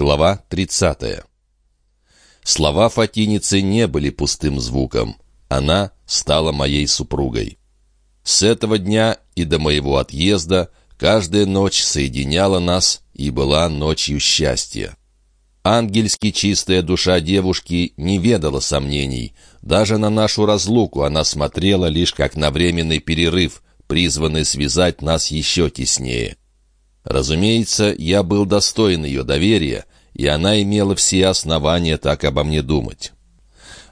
Глава 30. Слова Фатиницы не были пустым звуком. Она стала моей супругой. С этого дня и до моего отъезда каждая ночь соединяла нас и была ночью счастья. Ангельски чистая душа девушки не ведала сомнений. Даже на нашу разлуку она смотрела лишь как на временный перерыв, призванный связать нас еще теснее. Разумеется, я был достоин ее доверия, и она имела все основания так обо мне думать.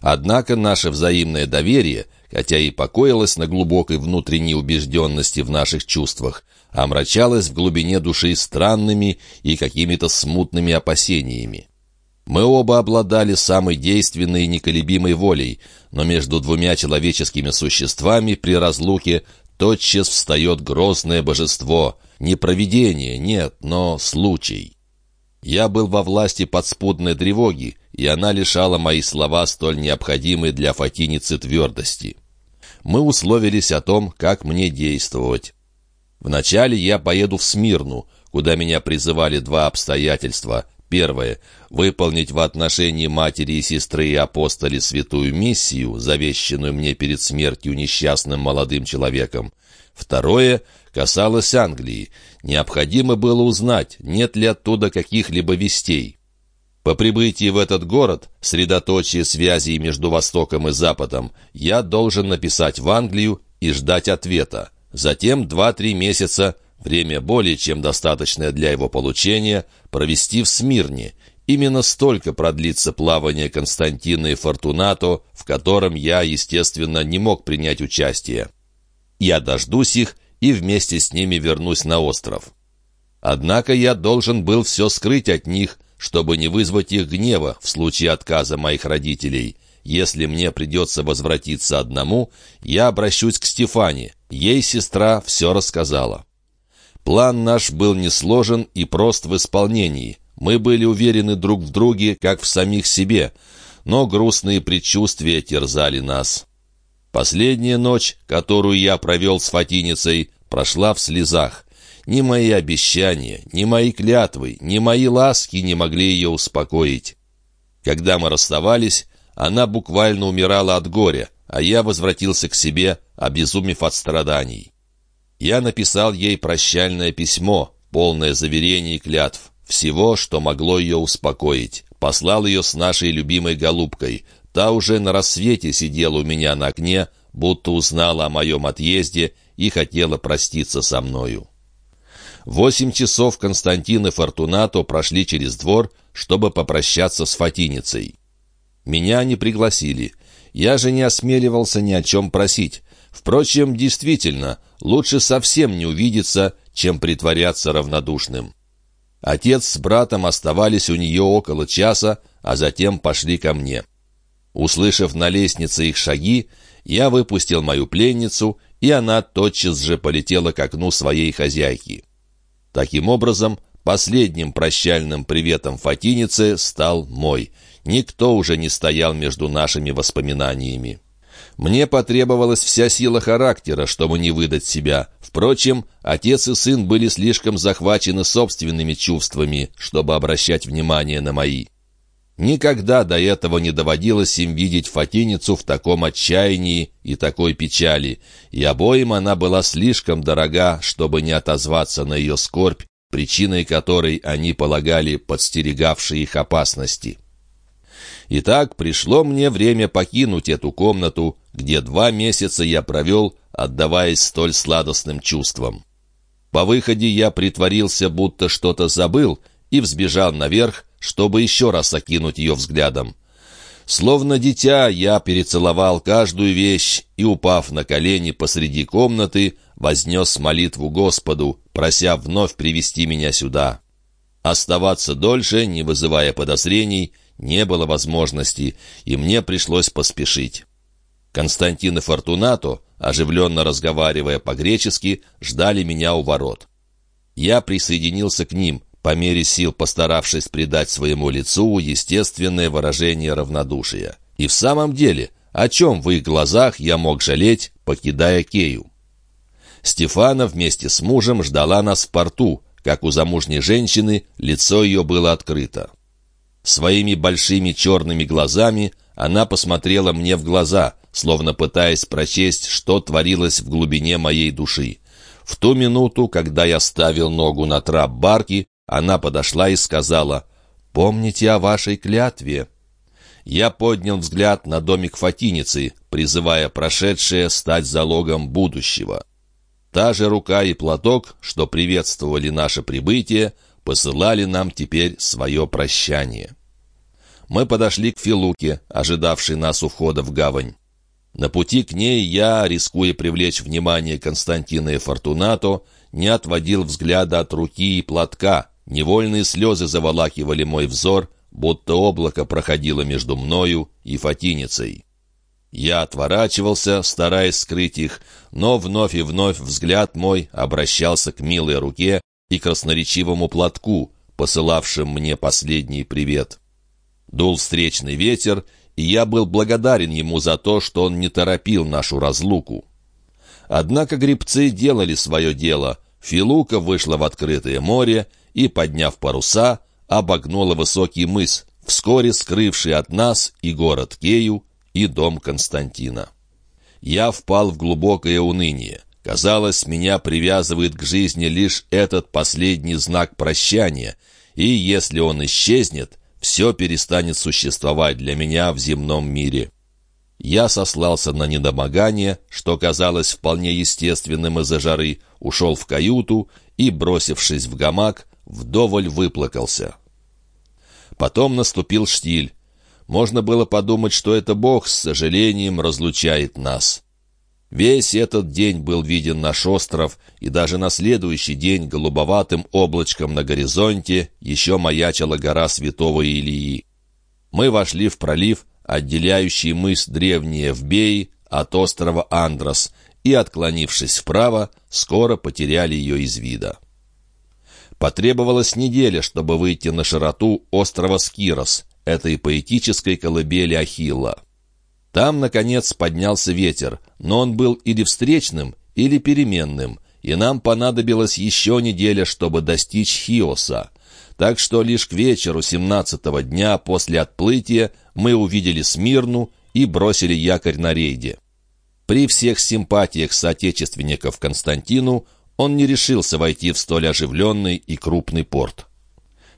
Однако наше взаимное доверие, хотя и покоилось на глубокой внутренней убежденности в наших чувствах, омрачалось в глубине души странными и какими-то смутными опасениями. Мы оба обладали самой действенной и неколебимой волей, но между двумя человеческими существами при разлуке тотчас встает грозное божество, не провидение, нет, но случай. Я был во власти подспудной тревоги, и она лишала мои слова столь необходимой для Фатиницы твердости. Мы условились о том, как мне действовать. Вначале я поеду в Смирну, куда меня призывали два обстоятельства. Первое — выполнить в отношении матери и сестры и апостоли святую миссию, завещанную мне перед смертью несчастным молодым человеком. Второе касалось Англии. Необходимо было узнать, нет ли оттуда каких-либо вестей. По прибытии в этот город, средоточие связей между Востоком и Западом, я должен написать в Англию и ждать ответа. Затем два-три месяца, время более чем достаточное для его получения, провести в Смирне. Именно столько продлится плавание Константина и Фортунато, в котором я, естественно, не мог принять участие. Я дождусь их и вместе с ними вернусь на остров. Однако я должен был все скрыть от них, чтобы не вызвать их гнева в случае отказа моих родителей. Если мне придется возвратиться одному, я обращусь к Стефане. Ей сестра все рассказала. План наш был несложен и прост в исполнении. Мы были уверены друг в друге, как в самих себе, но грустные предчувствия терзали нас. Последняя ночь, которую я провел с Фатиницей, прошла в слезах. Ни мои обещания, ни мои клятвы, ни мои ласки не могли ее успокоить. Когда мы расставались, она буквально умирала от горя, а я возвратился к себе, обезумев от страданий. Я написал ей прощальное письмо, полное заверений и клятв, всего, что могло ее успокоить. Послал ее с нашей любимой голубкой, Та уже на рассвете сидела у меня на окне, будто узнала о моем отъезде и хотела проститься со мною. Восемь часов Константин и Фортунато прошли через двор, чтобы попрощаться с Фатиницей. Меня не пригласили. Я же не осмеливался ни о чем просить. Впрочем, действительно, лучше совсем не увидеться, чем притворяться равнодушным. Отец с братом оставались у нее около часа, а затем пошли ко мне. Услышав на лестнице их шаги, я выпустил мою пленницу, и она тотчас же полетела к окну своей хозяйки. Таким образом, последним прощальным приветом Фатиницы стал мой. Никто уже не стоял между нашими воспоминаниями. Мне потребовалась вся сила характера, чтобы не выдать себя. Впрочем, отец и сын были слишком захвачены собственными чувствами, чтобы обращать внимание на мои. Никогда до этого не доводилось им видеть Фатиницу в таком отчаянии и такой печали, и обоим она была слишком дорога, чтобы не отозваться на ее скорбь, причиной которой они полагали подстерегавшие их опасности. Итак, пришло мне время покинуть эту комнату, где два месяца я провел, отдаваясь столь сладостным чувствам. По выходе я притворился, будто что-то забыл, и взбежал наверх, чтобы еще раз окинуть ее взглядом. Словно дитя я перецеловал каждую вещь и, упав на колени посреди комнаты, вознес молитву Господу, прося вновь привести меня сюда. Оставаться дольше, не вызывая подозрений, не было возможности, и мне пришлось поспешить. Константин и Фортунато, оживленно разговаривая по-гречески, ждали меня у ворот. Я присоединился к ним, по мере сил постаравшись придать своему лицу естественное выражение равнодушия. И в самом деле, о чем в их глазах я мог жалеть, покидая Кею? Стефана вместе с мужем ждала нас в порту, как у замужней женщины, лицо ее было открыто. Своими большими черными глазами она посмотрела мне в глаза, словно пытаясь прочесть, что творилось в глубине моей души. В ту минуту, когда я ставил ногу на трап барки, она подошла и сказала «Помните о вашей клятве». Я поднял взгляд на домик Фатиницы, призывая прошедшее стать залогом будущего. Та же рука и платок, что приветствовали наше прибытие, посылали нам теперь свое прощание. Мы подошли к Филуке, ожидавшей нас у входа в гавань. На пути к ней я, рискуя привлечь внимание Константина и Фортунато, не отводил взгляда от руки и платка. Невольные слезы заволакивали мой взор, будто облако проходило между мною и Фатиницей. Я отворачивался, стараясь скрыть их, но вновь и вновь взгляд мой обращался к милой руке, и красноречивому платку, посылавшим мне последний привет. Дул встречный ветер, и я был благодарен ему за то, что он не торопил нашу разлуку. Однако грибцы делали свое дело. Филука вышла в открытое море и, подняв паруса, обогнула высокий мыс, вскоре скрывший от нас и город Кею, и дом Константина. Я впал в глубокое уныние. Казалось, меня привязывает к жизни лишь этот последний знак прощания, и если он исчезнет, все перестанет существовать для меня в земном мире. Я сослался на недомогание, что казалось вполне естественным из-за жары, ушел в каюту и, бросившись в гамак, вдоволь выплакался. Потом наступил штиль. Можно было подумать, что это Бог с сожалением разлучает нас. Весь этот день был виден наш остров, и даже на следующий день голубоватым облачком на горизонте еще маячила гора Святого Илии. Мы вошли в пролив, отделяющий мыс Древние Вбеи от острова Андрос, и, отклонившись вправо, скоро потеряли ее из вида. Потребовалась неделя, чтобы выйти на широту острова Скирос, этой поэтической колыбели Ахилла. Там, наконец, поднялся ветер, но он был или встречным, или переменным, и нам понадобилась еще неделя, чтобы достичь Хиоса. Так что лишь к вечеру семнадцатого дня после отплытия мы увидели Смирну и бросили якорь на рейде. При всех симпатиях соотечественников Константину он не решился войти в столь оживленный и крупный порт.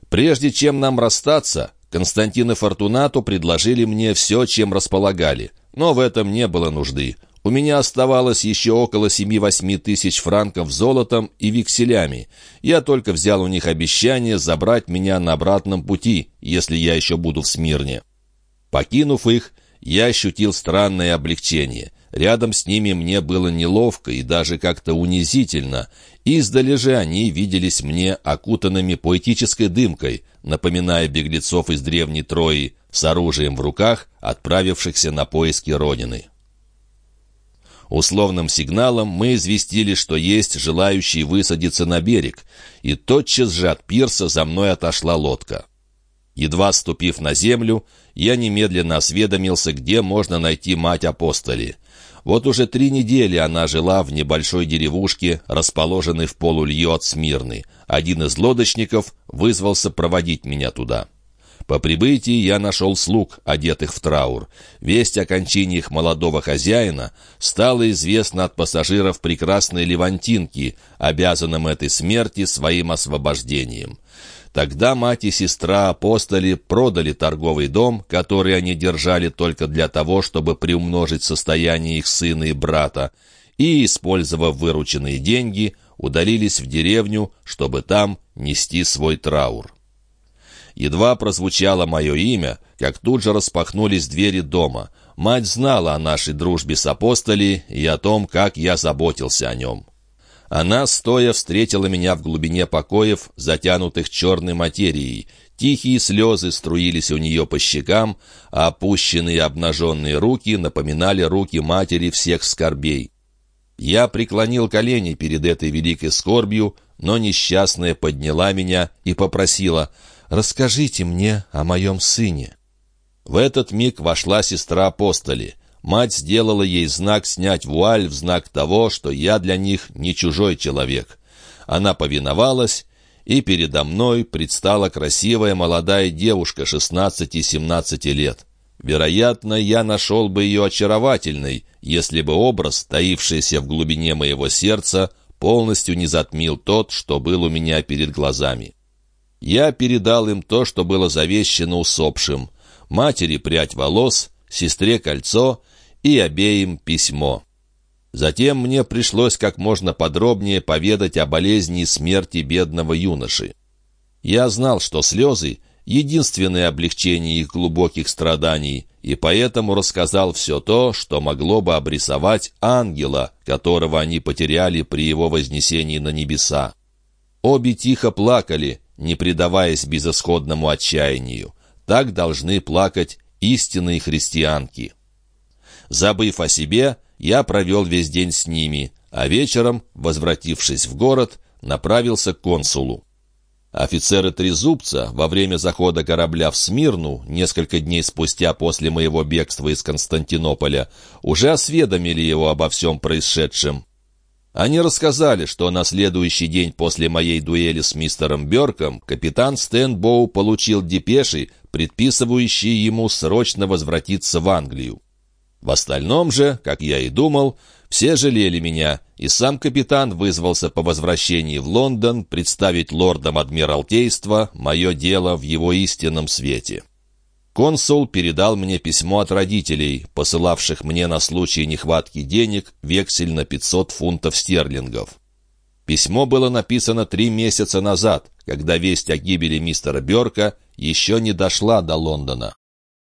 Прежде чем нам расстаться, Константин и Фортунату предложили мне все, чем располагали, но в этом не было нужды. У меня оставалось еще около семи-восьми тысяч франков золотом и векселями. Я только взял у них обещание забрать меня на обратном пути, если я еще буду в Смирне. Покинув их, я ощутил странное облегчение. Рядом с ними мне было неловко и даже как-то унизительно. Издали же они виделись мне окутанными поэтической дымкой, напоминая беглецов из древней Трои, с оружием в руках, отправившихся на поиски Родины. Условным сигналом мы известили, что есть желающий высадиться на берег, и тотчас же от пирса за мной отошла лодка. Едва ступив на землю, я немедленно осведомился, где можно найти мать апостоли. Вот уже три недели она жила в небольшой деревушке, расположенной в полулье от Смирны. Один из лодочников вызвался проводить меня туда. По прибытии я нашел слуг, одетых в траур. Весть о кончине их молодого хозяина стала известна от пассажиров прекрасной Левантинки, обязанным этой смерти своим освобождением. Тогда мать и сестра апостоли продали торговый дом, который они держали только для того, чтобы приумножить состояние их сына и брата, и, использовав вырученные деньги, удалились в деревню, чтобы там нести свой траур. Едва прозвучало мое имя, как тут же распахнулись двери дома. Мать знала о нашей дружбе с апостолей и о том, как я заботился о нем. Она, стоя, встретила меня в глубине покоев, затянутых черной материей. Тихие слезы струились у нее по щекам, а опущенные обнаженные руки напоминали руки матери всех скорбей. Я преклонил колени перед этой великой скорбью, но несчастная подняла меня и попросила «Расскажите мне о моем сыне». В этот миг вошла сестра апостоли. Мать сделала ей знак снять вуаль в знак того, что я для них не чужой человек. Она повиновалась, и передо мной предстала красивая молодая девушка 16-17 лет. Вероятно, я нашел бы ее очаровательной, если бы образ, таившийся в глубине моего сердца, полностью не затмил тот, что был у меня перед глазами. Я передал им то, что было завещено усопшим. Матери прядь волос, сестре кольцо и обеим письмо. Затем мне пришлось как можно подробнее поведать о болезни и смерти бедного юноши. Я знал, что слезы — единственное облегчение их глубоких страданий, и поэтому рассказал все то, что могло бы обрисовать ангела, которого они потеряли при его вознесении на небеса. Обе тихо плакали, не предаваясь безысходному отчаянию. Так должны плакать истинные христианки. Забыв о себе, я провел весь день с ними, а вечером, возвратившись в город, направился к консулу. Офицеры Трезубца во время захода корабля в Смирну, несколько дней спустя после моего бегства из Константинополя, уже осведомили его обо всем происшедшем. Они рассказали, что на следующий день после моей дуэли с мистером Бёрком капитан Стэнбоу получил депеши, предписывающие ему срочно возвратиться в Англию. В остальном же, как я и думал, все жалели меня, и сам капитан вызвался по возвращении в Лондон представить лордам Адмиралтейства мое дело в его истинном свете. Консул передал мне письмо от родителей, посылавших мне на случай нехватки денег вексель на 500 фунтов стерлингов. Письмо было написано три месяца назад, когда весть о гибели мистера Бёрка еще не дошла до Лондона.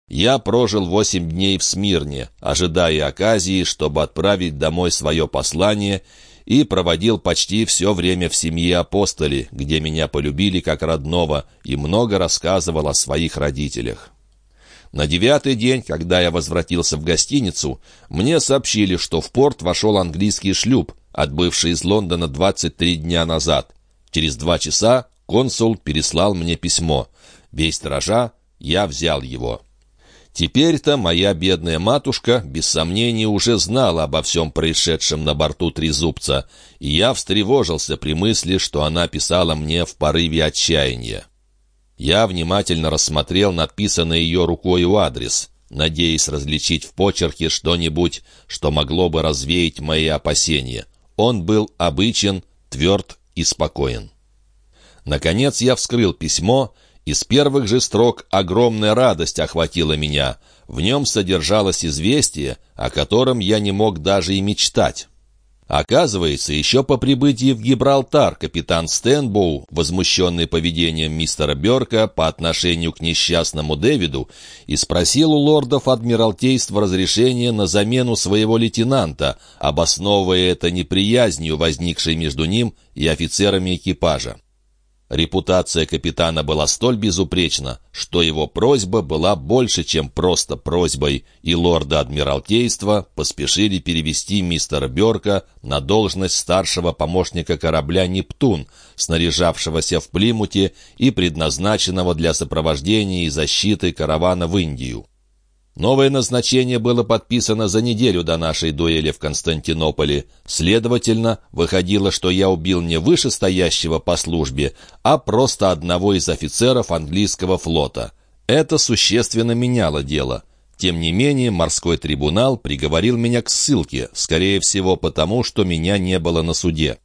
Я прожил восемь дней в Смирне, ожидая оказии, чтобы отправить домой свое послание, и проводил почти все время в семье апостоли, где меня полюбили как родного, и много рассказывал о своих родителях. На девятый день, когда я возвратился в гостиницу, мне сообщили, что в порт вошел английский шлюп, отбывший из Лондона 23 дня назад. Через два часа консул переслал мне письмо. Весь дрожа, я взял его. Теперь-то моя бедная матушка, без сомнения, уже знала обо всем происшедшем на борту Трезубца, и я встревожился при мысли, что она писала мне в порыве отчаяния. Я внимательно рассмотрел написанный ее рукою адрес, надеясь различить в почерке что-нибудь, что могло бы развеять мои опасения. Он был обычен, тверд и спокоен. Наконец я вскрыл письмо из первых же строк огромная радость охватила меня. В нем содержалось известие, о котором я не мог даже и мечтать. Оказывается, еще по прибытии в Гибралтар капитан Стэнбоу, возмущенный поведением мистера Берка по отношению к несчастному Дэвиду, и спросил у лордов Адмиралтейства разрешения на замену своего лейтенанта, обосновывая это неприязнью, возникшей между ним и офицерами экипажа. Репутация капитана была столь безупречна, что его просьба была больше, чем просто просьбой, и лорда Адмиралтейства поспешили перевести мистера Бёрка на должность старшего помощника корабля «Нептун», снаряжавшегося в Плимуте и предназначенного для сопровождения и защиты каравана в Индию. Новое назначение было подписано за неделю до нашей дуэли в Константинополе. Следовательно, выходило, что я убил не вышестоящего по службе, а просто одного из офицеров английского флота. Это существенно меняло дело. Тем не менее, морской трибунал приговорил меня к ссылке, скорее всего потому, что меня не было на суде.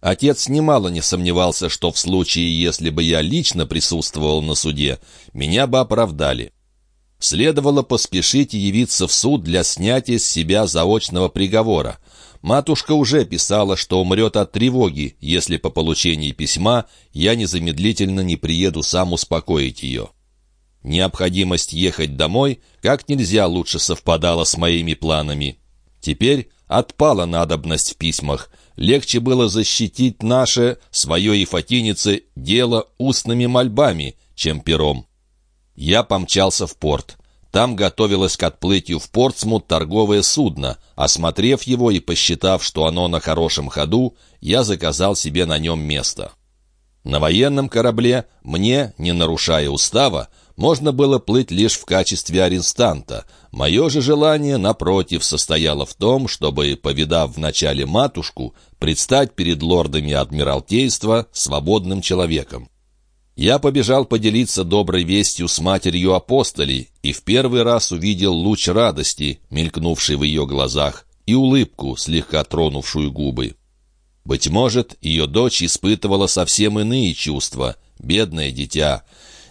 Отец немало не сомневался, что в случае, если бы я лично присутствовал на суде, меня бы оправдали. Следовало поспешить и явиться в суд для снятия с себя заочного приговора. Матушка уже писала, что умрет от тревоги, если по получении письма я незамедлительно не приеду сам успокоить ее. Необходимость ехать домой как нельзя лучше совпадала с моими планами. Теперь отпала надобность в письмах. Легче было защитить наше, свое и фатинице, дело устными мольбами, чем пером. Я помчался в порт. Там готовилось к отплытию в Портсмут торговое судно. Осмотрев его и посчитав, что оно на хорошем ходу, я заказал себе на нем место. На военном корабле мне, не нарушая устава, можно было плыть лишь в качестве арестанта. Мое же желание, напротив, состояло в том, чтобы, повидав вначале матушку, предстать перед лордами Адмиралтейства свободным человеком. Я побежал поделиться доброй вестью с матерью апостолей и в первый раз увидел луч радости, мелькнувший в ее глазах, и улыбку, слегка тронувшую губы. Быть может, ее дочь испытывала совсем иные чувства, бедное дитя.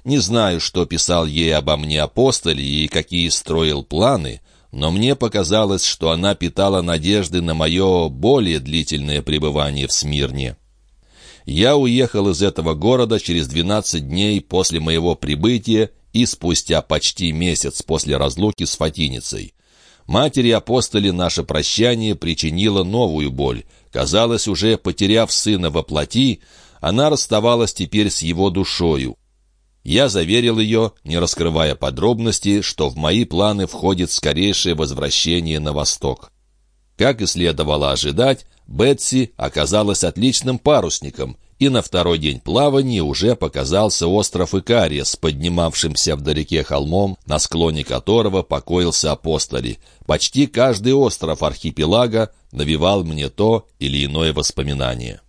Не знаю, что писал ей обо мне апостоль и какие строил планы, но мне показалось, что она питала надежды на мое более длительное пребывание в Смирне. Я уехал из этого города через 12 дней после моего прибытия и спустя почти месяц после разлуки с Фатиницей. Матери апостоли наше прощание причинило новую боль. Казалось, уже потеряв сына во плоти, она расставалась теперь с его душою. Я заверил ее, не раскрывая подробностей, что в мои планы входит скорейшее возвращение на восток. Как и следовало ожидать, Бетси оказалась отличным парусником, и на второй день плавания уже показался остров Икариес, поднимавшимся вдалеке холмом, на склоне которого покоился апостоли. Почти каждый остров архипелага навевал мне то или иное воспоминание.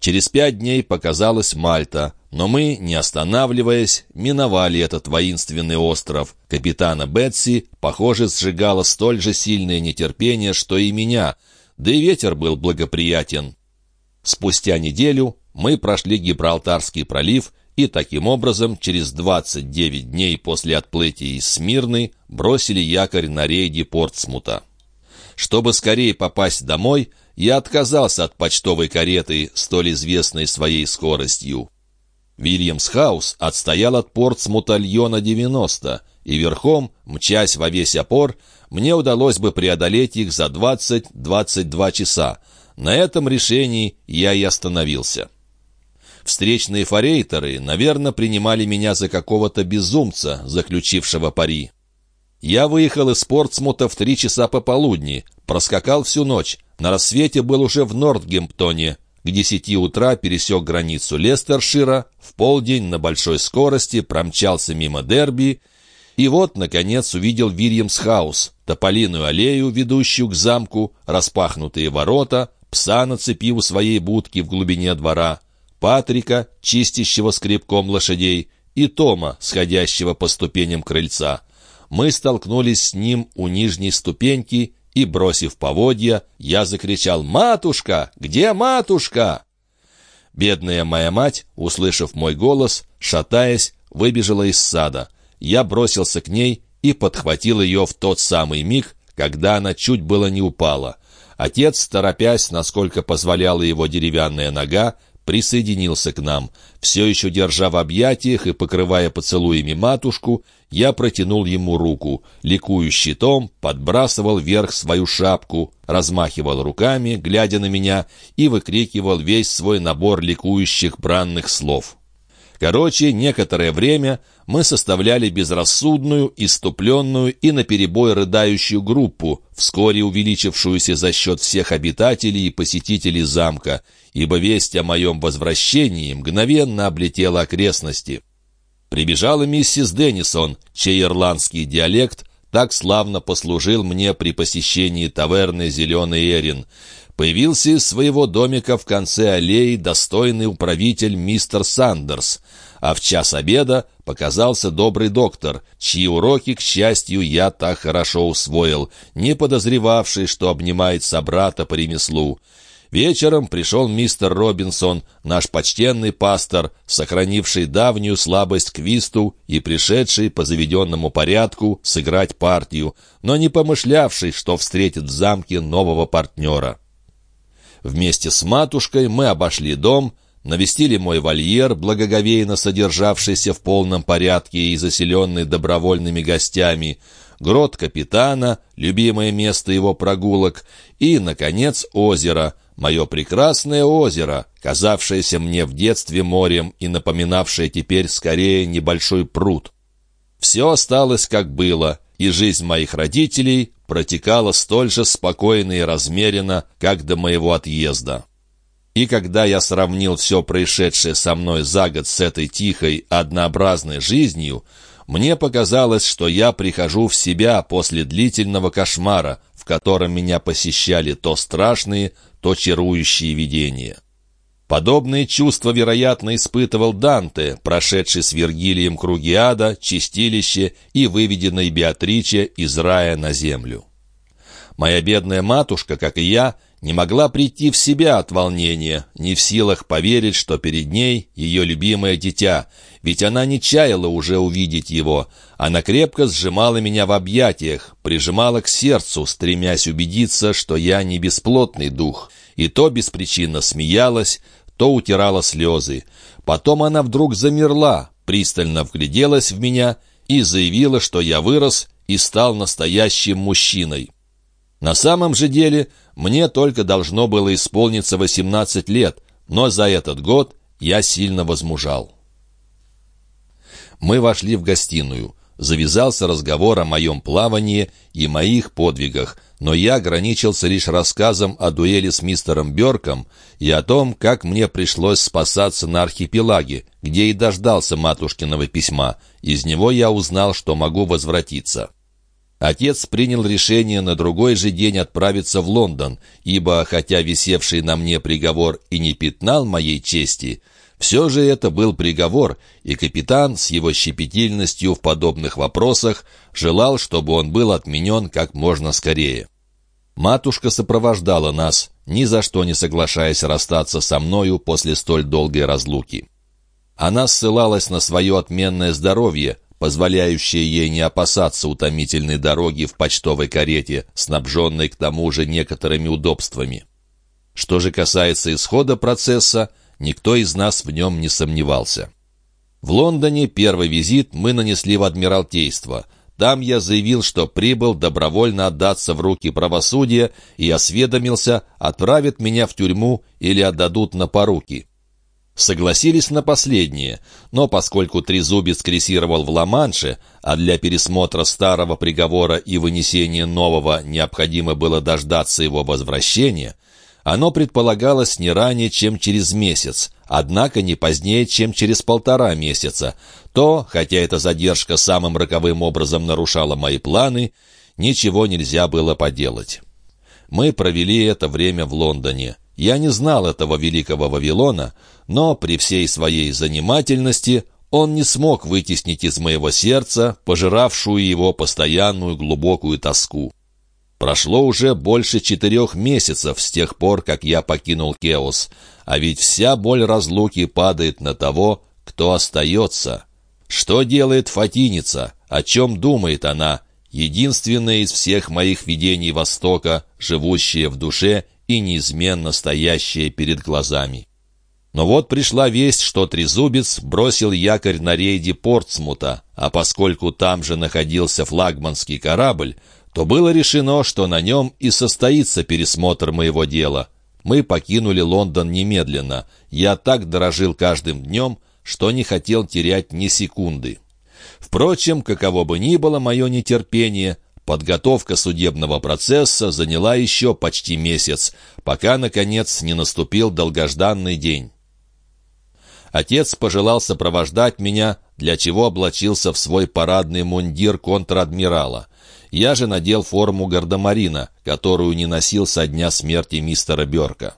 Через пять дней показалась Мальта, но мы, не останавливаясь, миновали этот воинственный остров. Капитана Бетси, похоже, сжигало столь же сильное нетерпение, что и меня — да и ветер был благоприятен. Спустя неделю мы прошли Гибралтарский пролив и таким образом через 29 дней после отплытия из Смирны бросили якорь на рейде Портсмута. Чтобы скорее попасть домой, я отказался от почтовой кареты, столь известной своей скоростью. Вильямс-хаус отстоял от Портсмута льё на 90, и верхом, мчась во весь опор, мне удалось бы преодолеть их за 20-22 часа. На этом решении я и остановился. Встречные форейтеры, наверное, принимали меня за какого-то безумца, заключившего пари. Я выехал из Портсмута в три часа пополудни, проскакал всю ночь. На рассвете был уже в Нортгемптоне. К десяти утра пересек границу Лестершира, в полдень на большой скорости промчался мимо Дерби и вот, наконец, увидел Вильямс-хаус, тополиную аллею, ведущую к замку, распахнутые ворота, пса на цепи у своей будки в глубине двора, Патрика, чистящего скребком лошадей, и Тома, сходящего по ступеням крыльца. Мы столкнулись с ним у нижней ступеньки, и, бросив поводья, я закричал «Матушка! Где матушка?» Бедная моя мать, услышав мой голос, шатаясь, выбежала из сада. Я бросился к ней и подхватил ее в тот самый миг, когда она чуть было не упала. Отец, торопясь, насколько позволяла его деревянная нога, присоединился к нам. Все еще держа в объятиях и покрывая поцелуями матушку, я протянул ему руку. Ликующий Том подбрасывал вверх свою шапку, размахивал руками, глядя на меня, и выкрикивал весь свой набор ликующих бранных слов. Короче, некоторое время мы составляли безрассудную, иступленную и наперебой рыдающую группу, вскоре увеличившуюся за счет всех обитателей и посетителей замка, ибо весть о моем возвращении мгновенно облетела окрестности. Прибежала миссис Деннисон, чей ирландский диалект так славно послужил мне при посещении таверны «Зеленый Эрин». Появился из своего домика в конце аллеи достойный управитель мистер Сандерс, а в час обеда показался добрый доктор, чьи уроки, к счастью, я так хорошо усвоил, не подозревавший, что обнимает собрата по ремеслу. Вечером пришел мистер Робинсон, наш почтенный пастор, сохранивший давнюю слабость к висту и пришедший по заведенному порядку сыграть партию, но не помышлявший, что встретит в замке нового партнера. Вместе с матушкой мы обошли дом, навестили мой вольер, благоговейно содержавшийся в полном порядке и заселенный добровольными гостями, грот капитана, любимое место его прогулок, и, наконец, озеро, мое прекрасное озеро, казавшееся мне в детстве морем и напоминавшее теперь скорее небольшой пруд. Все осталось как было, и жизнь моих родителей протекала столь же спокойно и размеренно, как до моего отъезда. И когда я сравнил все происшедшее со мной за год с этой тихой, однообразной жизнью, мне показалось, что я прихожу в себя после длительного кошмара, в котором меня посещали то страшные, то чарующие видения. Подобные чувства, вероятно, испытывал Данте, прошедший с Вергилием круги ада, чистилище и выведенный Беатриче из рая на землю. Моя бедная матушка, как и я, не могла прийти в себя от волнения, не в силах поверить, что перед ней ее любимое дитя, ведь она не чаяла уже увидеть его. Она крепко сжимала меня в объятиях, прижимала к сердцу, стремясь убедиться, что я не бесплотный дух, и то беспричинно смеялась, то утирала слезы. Потом она вдруг замерла, пристально вгляделась в меня и заявила, что я вырос и стал настоящим мужчиной. На самом же деле мне только должно было исполниться 18 лет, но за этот год я сильно возмужал. Мы вошли в гостиную. Завязался разговор о моем плавании и моих подвигах, но я ограничился лишь рассказом о дуэли с мистером Бёрком и о том, как мне пришлось спасаться на архипелаге, где и дождался матушкиного письма. Из него я узнал, что могу возвратиться. Отец принял решение на другой же день отправиться в Лондон, ибо, хотя висевший на мне приговор и не пятнал моей чести, все же это был приговор, и капитан с его щепетильностью в подобных вопросах желал, чтобы он был отменен как можно скорее. Матушка сопровождала нас, ни за что не соглашаясь расстаться со мною после столь долгой разлуки. Она ссылалась на свое отменное здоровье, позволяющее ей не опасаться утомительной дороги в почтовой карете, снабженной к тому же некоторыми удобствами. Что же касается исхода процесса, никто из нас в нем не сомневался. В Лондоне первый визит мы нанесли в Адмиралтейство. Там я заявил, что прибыл добровольно отдаться в руки правосудия и осведомился, отправят меня в тюрьму или отдадут на поруки. Согласились на последнее, но поскольку Трезубец крейсировал в Ла-Манше, а для пересмотра старого приговора и вынесения нового необходимо было дождаться его возвращения, оно предполагалось не ранее, чем через месяц, однако не позднее, чем через полтора месяца, то, хотя эта задержка самым роковым образом нарушала мои планы, ничего нельзя было поделать. Мы провели это время в Лондоне. Я не знал этого великого Вавилона, но при всей своей занимательности он не смог вытеснить из моего сердца пожиравшую его постоянную глубокую тоску. Прошло уже больше четырех месяцев с тех пор, как я покинул Кеос, а ведь вся боль разлуки падает на того, кто остается. Что делает Фатиница? О чем думает она? Единственная из всех моих видений Востока, живущая в душе и неизменно стоящая перед глазами. Но вот пришла весть, что Трезубец бросил якорь на рейде Портсмута, а поскольку там же находился флагманский корабль, то было решено, что на нем и состоится пересмотр моего дела. Мы покинули Лондон немедленно. Я так дорожил каждым днем, что не хотел терять ни секунды. Впрочем, каково бы ни было мое нетерпение, Подготовка судебного процесса заняла еще почти месяц, пока, наконец, не наступил долгожданный день. Отец пожелал сопровождать меня, для чего облачился в свой парадный мундир контр-адмирала. Я же надел форму гардемарина, которую не носил со дня смерти мистера Берка.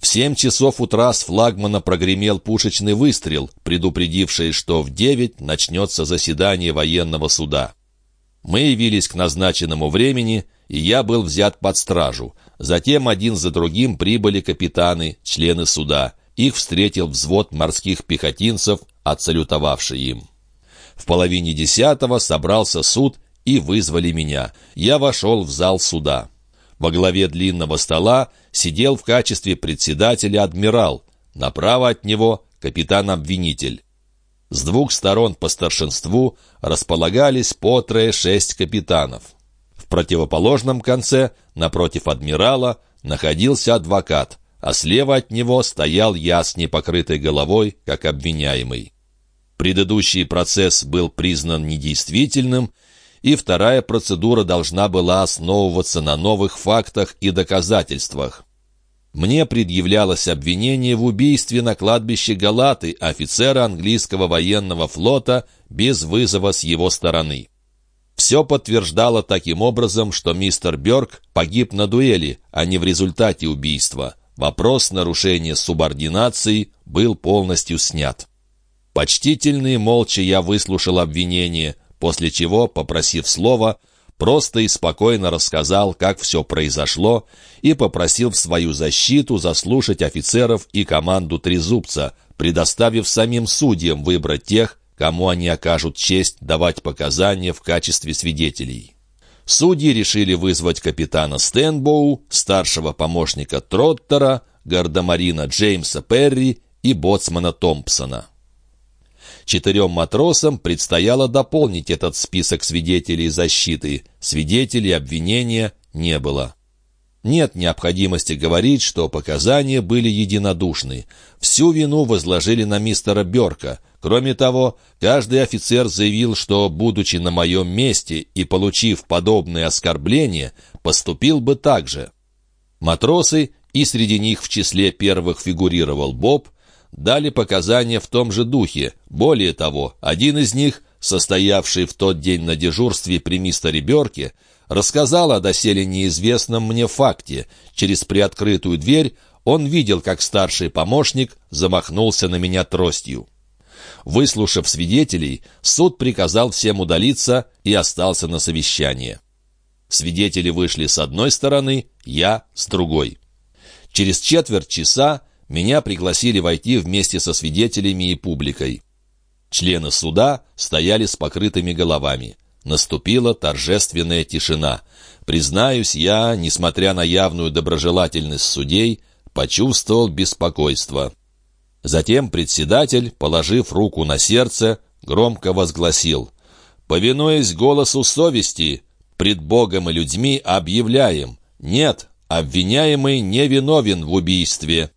В семь часов утра с флагмана прогремел пушечный выстрел, предупредивший, что в девять начнется заседание военного суда. Мы явились к назначенному времени, и я был взят под стражу. Затем один за другим прибыли капитаны, члены суда. Их встретил взвод морских пехотинцев, отсалютовавший им. В половине десятого собрался суд и вызвали меня. Я вошел в зал суда. Во главе длинного стола сидел в качестве председателя адмирал. Направо от него капитан-обвинитель. С двух сторон по старшинству располагались по трое-шесть капитанов. В противоположном конце, напротив адмирала, находился адвокат, а слева от него стоял я с непокрытой головой, как обвиняемый. Предыдущий процесс был признан недействительным, и вторая процедура должна была основываться на новых фактах и доказательствах. Мне предъявлялось обвинение в убийстве на кладбище Галаты офицера английского военного флота без вызова с его стороны. Все подтверждало таким образом, что мистер Бёрк погиб на дуэли, а не в результате убийства. Вопрос нарушения субординации был полностью снят. Почтительно и молча я выслушал обвинение, после чего, попросив слова, просто и спокойно рассказал, как все произошло, и попросил в свою защиту заслушать офицеров и команду Трезубца, предоставив самим судьям выбрать тех, кому они окажут честь давать показания в качестве свидетелей. Судьи решили вызвать капитана Стэнбоу, старшего помощника Троттера, гардемарина Джеймса Перри и боцмана Томпсона. Четырем матросам предстояло дополнить этот список свидетелей защиты. Свидетелей обвинения не было. Нет необходимости говорить, что показания были единодушны. Всю вину возложили на мистера Берка. Кроме того, каждый офицер заявил, что, будучи на моем месте и получив подобное оскорбление, поступил бы так же. Матросы, и среди них в числе первых фигурировал Боб, дали показания в том же духе. Более того, один из них, состоявший в тот день на дежурстве при мистере Берке, рассказал о доселе неизвестном мне факте. Через приоткрытую дверь он видел, как старший помощник замахнулся на меня тростью. Выслушав свидетелей, суд приказал всем удалиться и остался на совещание. Свидетели вышли с одной стороны, я — с другой. Через четверть часа меня пригласили войти вместе со свидетелями и публикой. Члены суда стояли с покрытыми головами. Наступила торжественная тишина. Признаюсь, я, несмотря на явную доброжелательность судей, почувствовал беспокойство. Затем председатель, положив руку на сердце, громко возгласил «Повинуясь голосу совести, пред Богом и людьми объявляем, нет, обвиняемый не виновен в убийстве».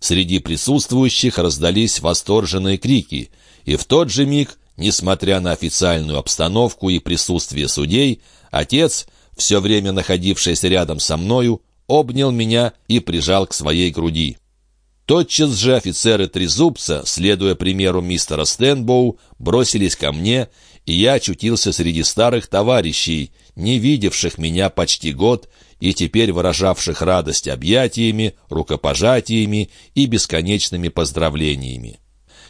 Среди присутствующих раздались восторженные крики, и в тот же миг, несмотря на официальную обстановку и присутствие судей, отец, все время находившийся рядом со мною, обнял меня и прижал к своей груди. Тотчас же офицеры Трезубца, следуя примеру мистера Стэнбоу, бросились ко мне, и я очутился среди старых товарищей, не видевших меня почти год и теперь выражавших радость объятиями, рукопожатиями и бесконечными поздравлениями.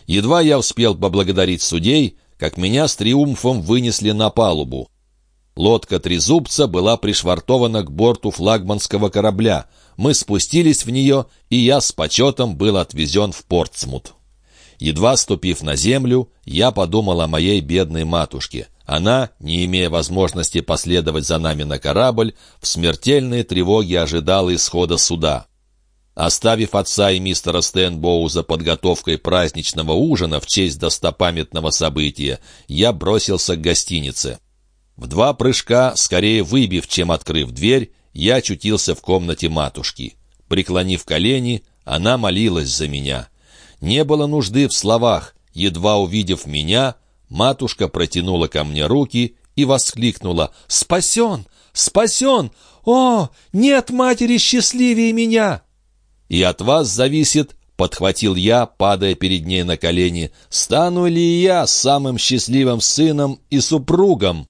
Едва я успел поблагодарить судей, как меня с триумфом вынесли на палубу. Лодка Трезубца была пришвартована к борту флагманского корабля. Мы спустились в нее, и я с почетом был отвезен в Портсмут. Едва ступив на землю, я подумал о моей бедной матушке — она, не имея возможности последовать за нами на корабль, в смертельной тревоге ожидала исхода суда. Оставив отца и мистера Стэнбоу за подготовкой праздничного ужина в честь достопамятного события, я бросился к гостинице. В два прыжка, скорее выбив, чем открыв дверь, я очутился в комнате матушки. Преклонив колени, она молилась за меня. Не было нужды в словах. Едва увидев меня, Матушка протянула ко мне руки и воскликнула «Спасен! Спасен! О, нет матери счастливее меня!» «И от вас зависит, — подхватил я, падая перед ней на колени, — стану ли я самым счастливым сыном и супругом?»